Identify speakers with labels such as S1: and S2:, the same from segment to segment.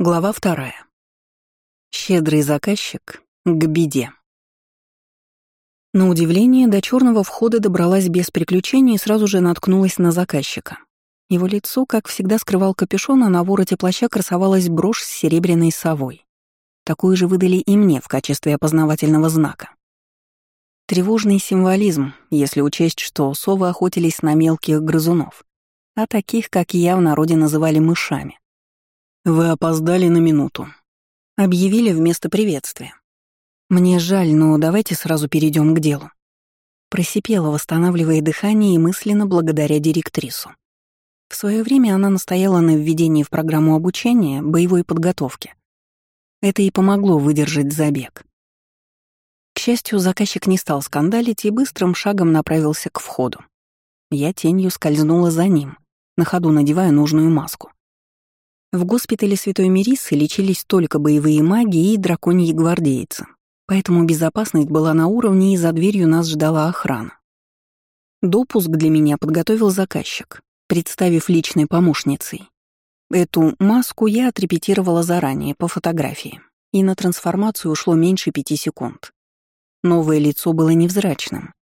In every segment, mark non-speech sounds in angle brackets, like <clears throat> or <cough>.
S1: Глава вторая. Щедрый заказчик к беде. На удивление, до черного входа добралась без приключений и сразу же наткнулась на заказчика. Его лицо, как всегда, скрывал капюшон, а на вороте плаща красовалась брошь с серебряной совой. Такую же выдали и мне в качестве опознавательного знака. Тревожный символизм, если учесть, что совы охотились на мелких грызунов, а таких, как я, в народе называли мышами. «Вы опоздали на минуту», — объявили вместо приветствия. «Мне жаль, но давайте сразу перейдем к делу». Просипела, восстанавливая дыхание и мысленно благодаря директрису. В свое время она настояла на введении в программу обучения боевой подготовки. Это и помогло выдержать забег. К счастью, заказчик не стал скандалить и быстрым шагом направился к входу. Я тенью скользнула за ним, на ходу надевая нужную маску. В госпитале Святой Мерисы лечились только боевые маги и драконьи гвардейцы, поэтому безопасность была на уровне, и за дверью нас ждала охрана. Допуск для меня подготовил заказчик, представив личной помощницей. Эту маску я отрепетировала заранее по фотографии, и на трансформацию ушло меньше пяти секунд. Новое лицо было невзрачным.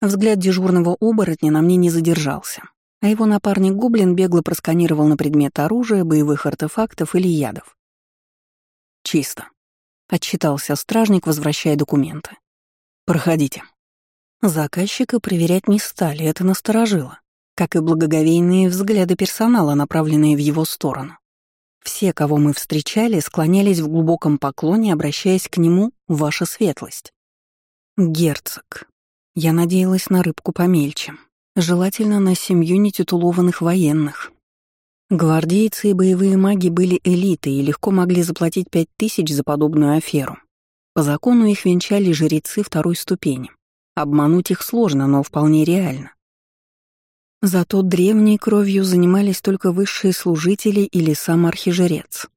S1: Взгляд дежурного оборотня на мне не задержался а его напарник Гоблин бегло просканировал на предмет оружия, боевых артефактов или ядов. «Чисто», — отчитался стражник, возвращая документы. «Проходите». Заказчика проверять не стали, это насторожило, как и благоговейные взгляды персонала, направленные в его сторону. Все, кого мы встречали, склонялись в глубоком поклоне, обращаясь к нему «Ваша светлость». «Герцог». Я надеялась на рыбку помельче, Желательно на семью нетитулованных военных. Гвардейцы и боевые маги были элитой и легко могли заплатить пять тысяч за подобную аферу. По закону их венчали жрецы второй ступени. Обмануть их сложно, но вполне реально. Зато древней кровью занимались только высшие служители или сам архижрец.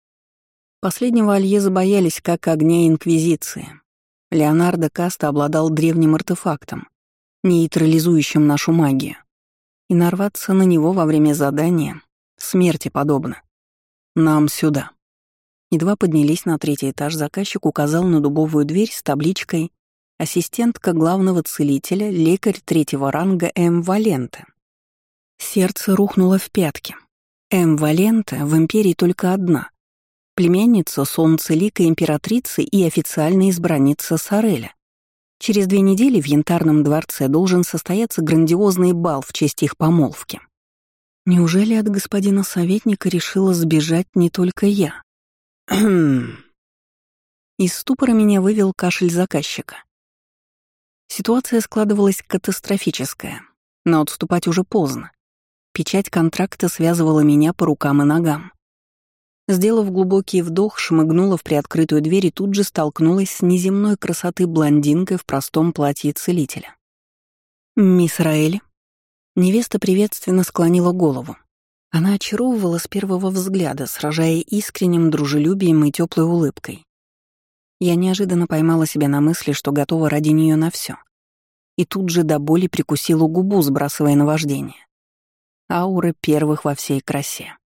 S1: Последнего Альеза боялись как огня Инквизиции. Леонардо Каста обладал древним артефактом, нейтрализующим нашу магию. И нарваться на него во время задания смерти подобно. Нам сюда. Едва поднялись на третий этаж, заказчик указал на дубовую дверь с табличкой «Ассистентка главного целителя, лекарь третьего ранга М. Валента». Сердце рухнуло в пятки. М. Валента в Империи только одна. Племянница Солнца Лика императрицы и официальная избранница Сареля. Через две недели в Янтарном дворце должен состояться грандиозный бал в честь их помолвки. Неужели от господина советника решила сбежать не только я? <clears throat> Из ступора меня вывел кашель заказчика. Ситуация складывалась катастрофическая, но отступать уже поздно. Печать контракта связывала меня по рукам и ногам. Сделав глубокий вдох, шмыгнула в приоткрытую дверь и тут же столкнулась с неземной красоты блондинкой в простом платье целителя. «Мисс Раэль?» Невеста приветственно склонила голову. Она очаровывала с первого взгляда, сражая искренним дружелюбием и теплой улыбкой. Я неожиданно поймала себя на мысли, что готова ради нее на все. И тут же до боли прикусила губу, сбрасывая наваждение. Аура первых во всей красе.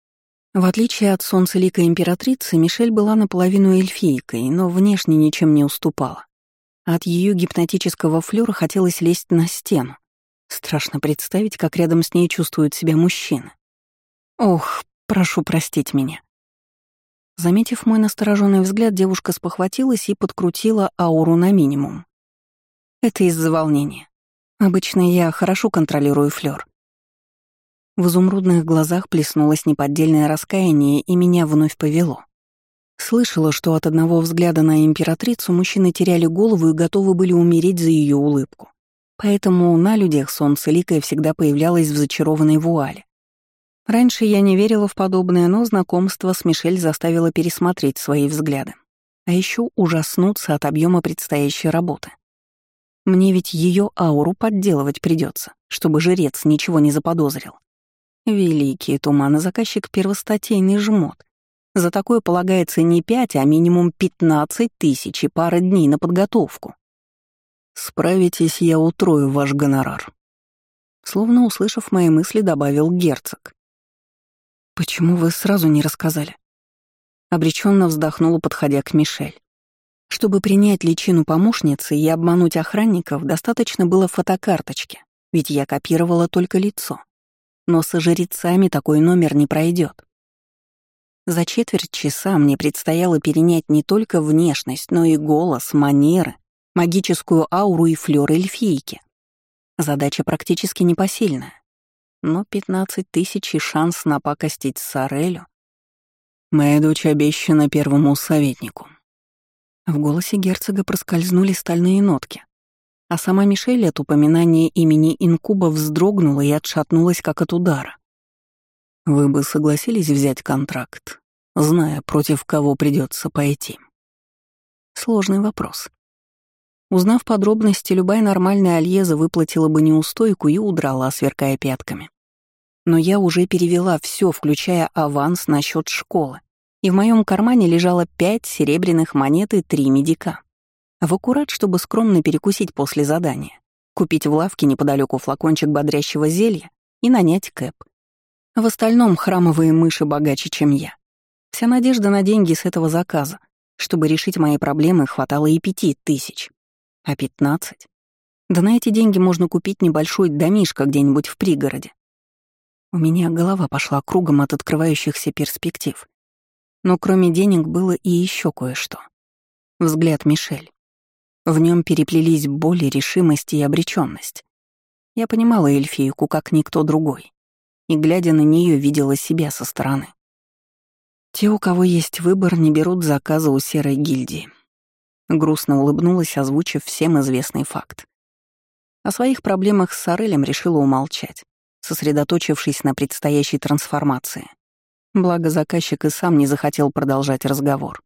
S1: В отличие от солнцеликой императрицы, Мишель была наполовину эльфийкой, но внешне ничем не уступала. От ее гипнотического флёра хотелось лезть на стену. Страшно представить, как рядом с ней чувствует себя мужчина. Ох, прошу простить меня. Заметив мой настороженный взгляд, девушка спохватилась и подкрутила ауру на минимум. Это из-за волнения. Обычно я хорошо контролирую флёр. В изумрудных глазах плеснулось неподдельное раскаяние, и меня вновь повело. Слышала, что от одного взгляда на императрицу мужчины теряли голову и готовы были умереть за ее улыбку. Поэтому на людях солнце ликое всегда появлялось в зачарованной вуале. Раньше я не верила в подобное, но знакомство с Мишель заставило пересмотреть свои взгляды. А еще ужаснуться от объема предстоящей работы. Мне ведь ее ауру подделывать придется, чтобы жрец ничего не заподозрил. Великий туман, заказчик первостатейный жмот. За такое полагается не пять, а минимум пятнадцать тысяч и пара дней на подготовку. Справитесь, я утрою ваш гонорар. Словно услышав мои мысли, добавил герцог. Почему вы сразу не рассказали? Обреченно вздохнула, подходя к Мишель. Чтобы принять личину помощницы и обмануть охранников, достаточно было фотокарточки, ведь я копировала только лицо. Но со жрецами такой номер не пройдет. За четверть часа мне предстояло перенять не только внешность, но и голос, манеры, магическую ауру и флёр эльфийки. Задача практически непосильная. Но 15 тысяч и шанс напакостить Сарелю. Моя дочь обещана первому советнику. В голосе герцога проскользнули стальные нотки. А сама Мишель от упоминания имени Инкуба вздрогнула и отшатнулась, как от удара. «Вы бы согласились взять контракт, зная, против кого придется пойти?» Сложный вопрос. Узнав подробности, любая нормальная Альеза выплатила бы неустойку и удрала, сверкая пятками. Но я уже перевела все, включая аванс на счет школы, и в моем кармане лежало пять серебряных монет и три медика. В аккурат, чтобы скромно перекусить после задания, купить в лавке неподалеку флакончик бодрящего зелья и нанять кэп. В остальном храмовые мыши богаче, чем я. Вся надежда на деньги с этого заказа. Чтобы решить мои проблемы, хватало и пяти тысяч. А пятнадцать? Да на эти деньги можно купить небольшой домишко где-нибудь в пригороде. У меня голова пошла кругом от открывающихся перспектив. Но кроме денег было и еще кое-что. Взгляд Мишель. В нем переплелись боль, решимость и обреченность. Я понимала эльфийку, как никто другой, и, глядя на нее, видела себя со стороны. Те, у кого есть выбор, не берут заказа у серой гильдии. Грустно улыбнулась, озвучив всем известный факт. О своих проблемах с Сорелем решила умолчать, сосредоточившись на предстоящей трансформации. Благо заказчик и сам не захотел продолжать разговор.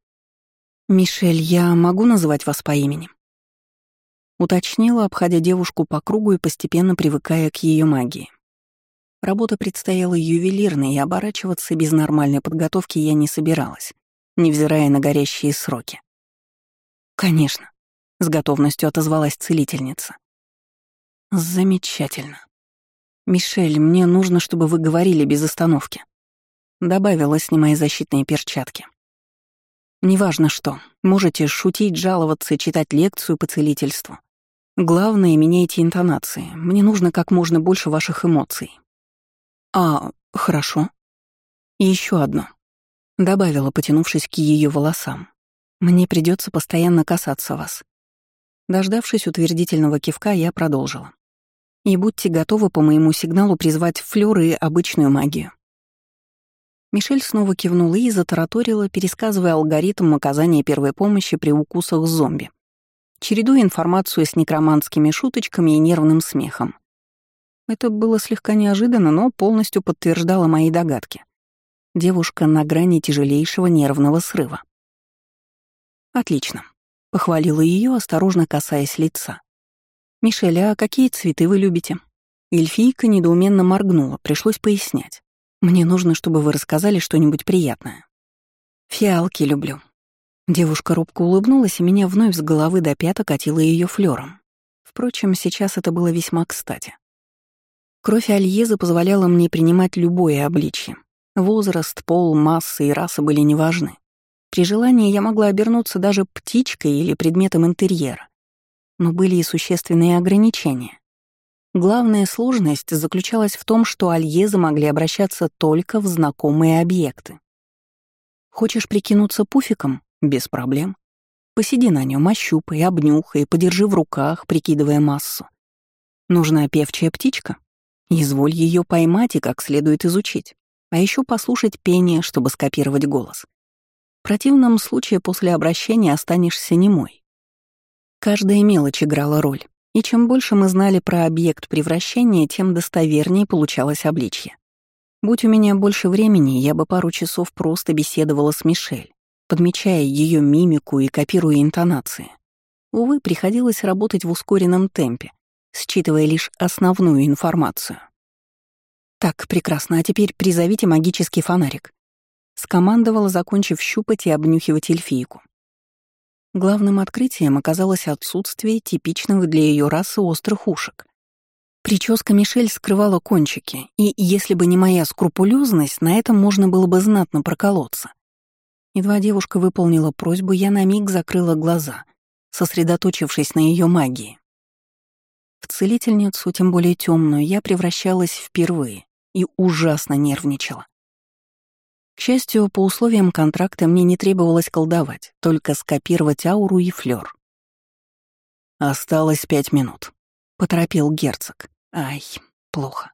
S1: «Мишель, я могу называть вас по имени?» Уточнила, обходя девушку по кругу и постепенно привыкая к ее магии. Работа предстояла ювелирной, и оборачиваться без нормальной подготовки я не собиралась, невзирая на горящие сроки. «Конечно», — с готовностью отозвалась целительница. «Замечательно. Мишель, мне нужно, чтобы вы говорили без остановки. Добавила, снимая защитные перчатки. Неважно что, можете шутить, жаловаться, читать лекцию по целительству. Главное, меняйте интонации. Мне нужно как можно больше ваших эмоций. А, хорошо. И еще одно. Добавила, потянувшись к ее волосам. Мне придется постоянно касаться вас. Дождавшись утвердительного кивка, я продолжила. И будьте готовы по моему сигналу призвать флёры и обычную магию. Мишель снова кивнула и затараторила, пересказывая алгоритм оказания первой помощи при укусах зомби, чередуя информацию с некроманскими шуточками и нервным смехом. Это было слегка неожиданно, но полностью подтверждало мои догадки. Девушка на грани тяжелейшего нервного срыва. «Отлично», — похвалила ее, осторожно касаясь лица. «Мишель, а какие цветы вы любите?» Эльфийка недоуменно моргнула, пришлось пояснять. Мне нужно, чтобы вы рассказали что-нибудь приятное. Фиалки люблю. Девушка робко улыбнулась, и меня вновь с головы до пяток катила ее флером. Впрочем, сейчас это было весьма кстати. Кровь Альезы позволяла мне принимать любое обличье. Возраст, пол, масса и раса были неважны. При желании я могла обернуться даже птичкой или предметом интерьера. Но были и существенные ограничения. Главная сложность заключалась в том, что альезы могли обращаться только в знакомые объекты. Хочешь прикинуться пуфиком? Без проблем. Посиди на нем, ощупай, обнюхай, подержи в руках, прикидывая массу. Нужна певчая птичка? Изволь ее поймать и как следует изучить. А еще послушать пение, чтобы скопировать голос. В противном случае после обращения останешься немой. Каждая мелочь играла роль. И чем больше мы знали про объект превращения, тем достовернее получалось обличье. Будь у меня больше времени, я бы пару часов просто беседовала с Мишель, подмечая ее мимику и копируя интонации. Увы, приходилось работать в ускоренном темпе, считывая лишь основную информацию. «Так, прекрасно, а теперь призовите магический фонарик», — скомандовала, закончив щупать и обнюхивать эльфийку. Главным открытием оказалось отсутствие типичных для ее расы острых ушек. Прическа Мишель скрывала кончики, и если бы не моя скрупулезность, на этом можно было бы знатно проколоться. Едва девушка выполнила просьбу, я на миг закрыла глаза, сосредоточившись на ее магии. В целительницу, тем более темную, я превращалась впервые и ужасно нервничала. К счастью, по условиям контракта мне не требовалось колдовать, только скопировать ауру и флёр. «Осталось пять минут», — поторопил герцог. «Ай, плохо.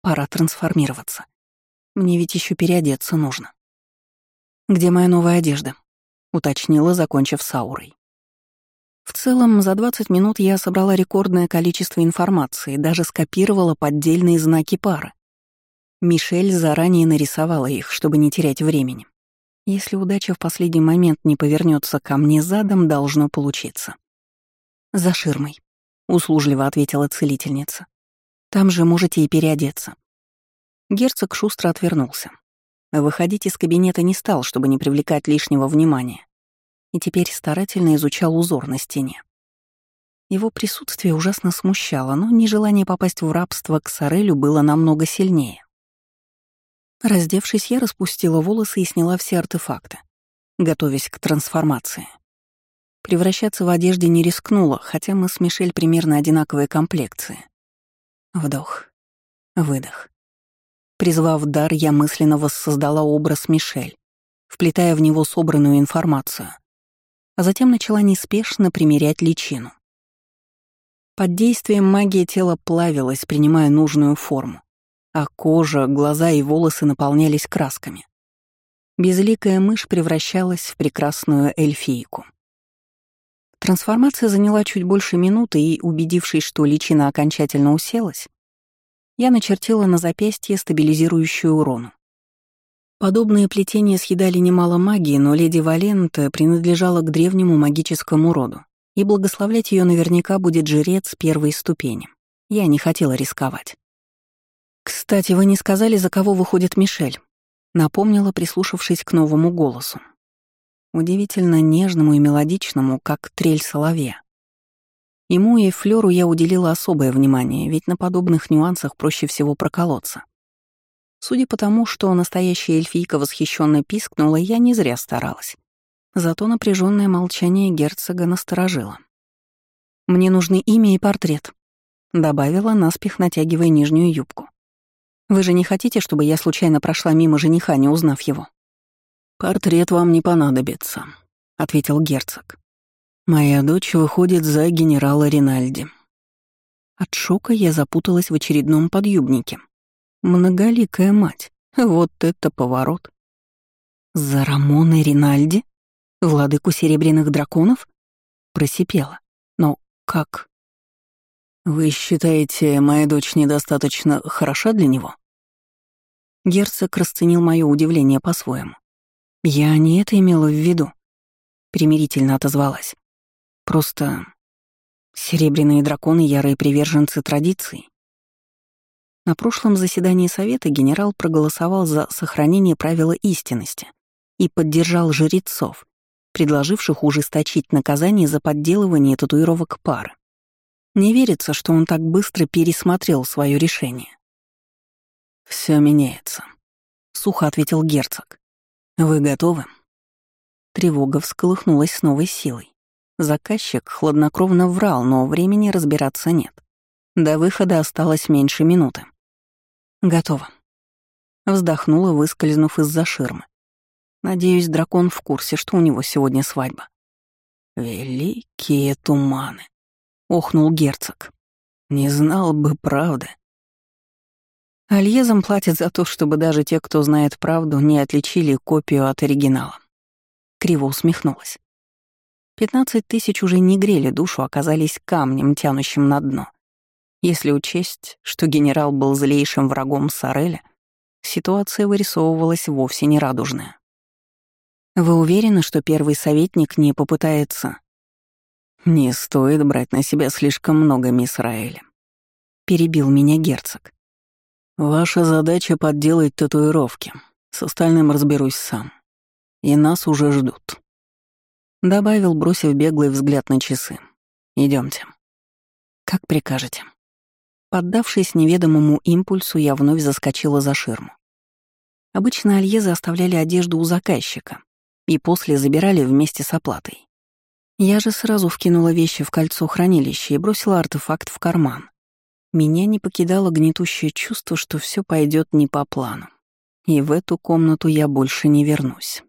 S1: Пора трансформироваться. Мне ведь еще переодеться нужно». «Где моя новая одежда?» — уточнила, закончив с аурой. В целом, за 20 минут я собрала рекордное количество информации, даже скопировала поддельные знаки пары. Мишель заранее нарисовала их, чтобы не терять времени. Если удача в последний момент не повернется ко мне задом, должно получиться. «За ширмой», — услужливо ответила целительница. «Там же можете и переодеться». Герцог шустро отвернулся. Выходить из кабинета не стал, чтобы не привлекать лишнего внимания и теперь старательно изучал узор на стене. Его присутствие ужасно смущало, но нежелание попасть в рабство к Сорелю было намного сильнее. Раздевшись, я распустила волосы и сняла все артефакты, готовясь к трансформации. Превращаться в одежде не рискнула, хотя мы с Мишель примерно одинаковые комплекции. Вдох, выдох. Призвав дар, я мысленно воссоздала образ Мишель, вплетая в него собранную информацию а затем начала неспешно примерять личину. Под действием магии тело плавилось, принимая нужную форму, а кожа, глаза и волосы наполнялись красками. Безликая мышь превращалась в прекрасную эльфийку. Трансформация заняла чуть больше минуты, и, убедившись, что личина окончательно уселась, я начертила на запястье стабилизирующую урону. Подобные плетения съедали немало магии, но леди Валента принадлежала к древнему магическому роду, и благословлять ее наверняка будет жрец первой ступени. Я не хотела рисковать. «Кстати, вы не сказали, за кого выходит Мишель?» — напомнила, прислушавшись к новому голосу. Удивительно нежному и мелодичному, как трель соловья. Ему и Флёру я уделила особое внимание, ведь на подобных нюансах проще всего проколоться. Судя по тому, что настоящая эльфийка восхищенно пискнула, я не зря старалась. Зато напряженное молчание герцога насторожило. «Мне нужны имя и портрет», — добавила, наспех натягивая нижнюю юбку. «Вы же не хотите, чтобы я случайно прошла мимо жениха, не узнав его?» «Портрет вам не понадобится», — ответил герцог. «Моя дочь выходит за генерала Ринальди». От шока я запуталась в очередном подъюбнике. Многоликая мать. Вот это поворот. За Рамона Ринальди? Владыку Серебряных Драконов? Просипела. Но как? Вы считаете, моя дочь недостаточно хороша для него? Герцог расценил мое удивление по-своему. Я не это имела в виду. Примирительно отозвалась. Просто серебряные драконы — ярые приверженцы традиций. На прошлом заседании Совета генерал проголосовал за сохранение правила истинности и поддержал жрецов, предложивших ужесточить наказание за подделывание татуировок пары. Не верится, что он так быстро пересмотрел свое решение. Все меняется», — сухо ответил герцог. «Вы готовы?» Тревога всколыхнулась с новой силой. Заказчик хладнокровно врал, но времени разбираться нет. До выхода осталось меньше минуты. Готово. Вздохнула, выскользнув из-за ширмы. Надеюсь, дракон в курсе, что у него сегодня свадьба. Великие туманы. Охнул герцог. Не знал бы правды. Альезам платят за то, чтобы даже те, кто знает правду, не отличили копию от оригинала. Криво усмехнулась. Пятнадцать тысяч уже не грели душу, оказались камнем, тянущим на дно. Если учесть, что генерал был злейшим врагом Сареля, ситуация вырисовывалась вовсе не радужная. «Вы уверены, что первый советник не попытается...» «Не стоит брать на себя слишком много, мисс Раэля», — перебил меня герцог. «Ваша задача — подделать татуировки. С остальным разберусь сам. И нас уже ждут». Добавил, бросив беглый взгляд на часы. Идемте. «Как прикажете». Поддавшись неведомому импульсу, я вновь заскочила за ширму. Обычно альезы оставляли одежду у заказчика, и после забирали вместе с оплатой. Я же сразу вкинула вещи в кольцо хранилища и бросила артефакт в карман. Меня не покидало гнетущее чувство, что все пойдет не по плану. И в эту комнату я больше не вернусь.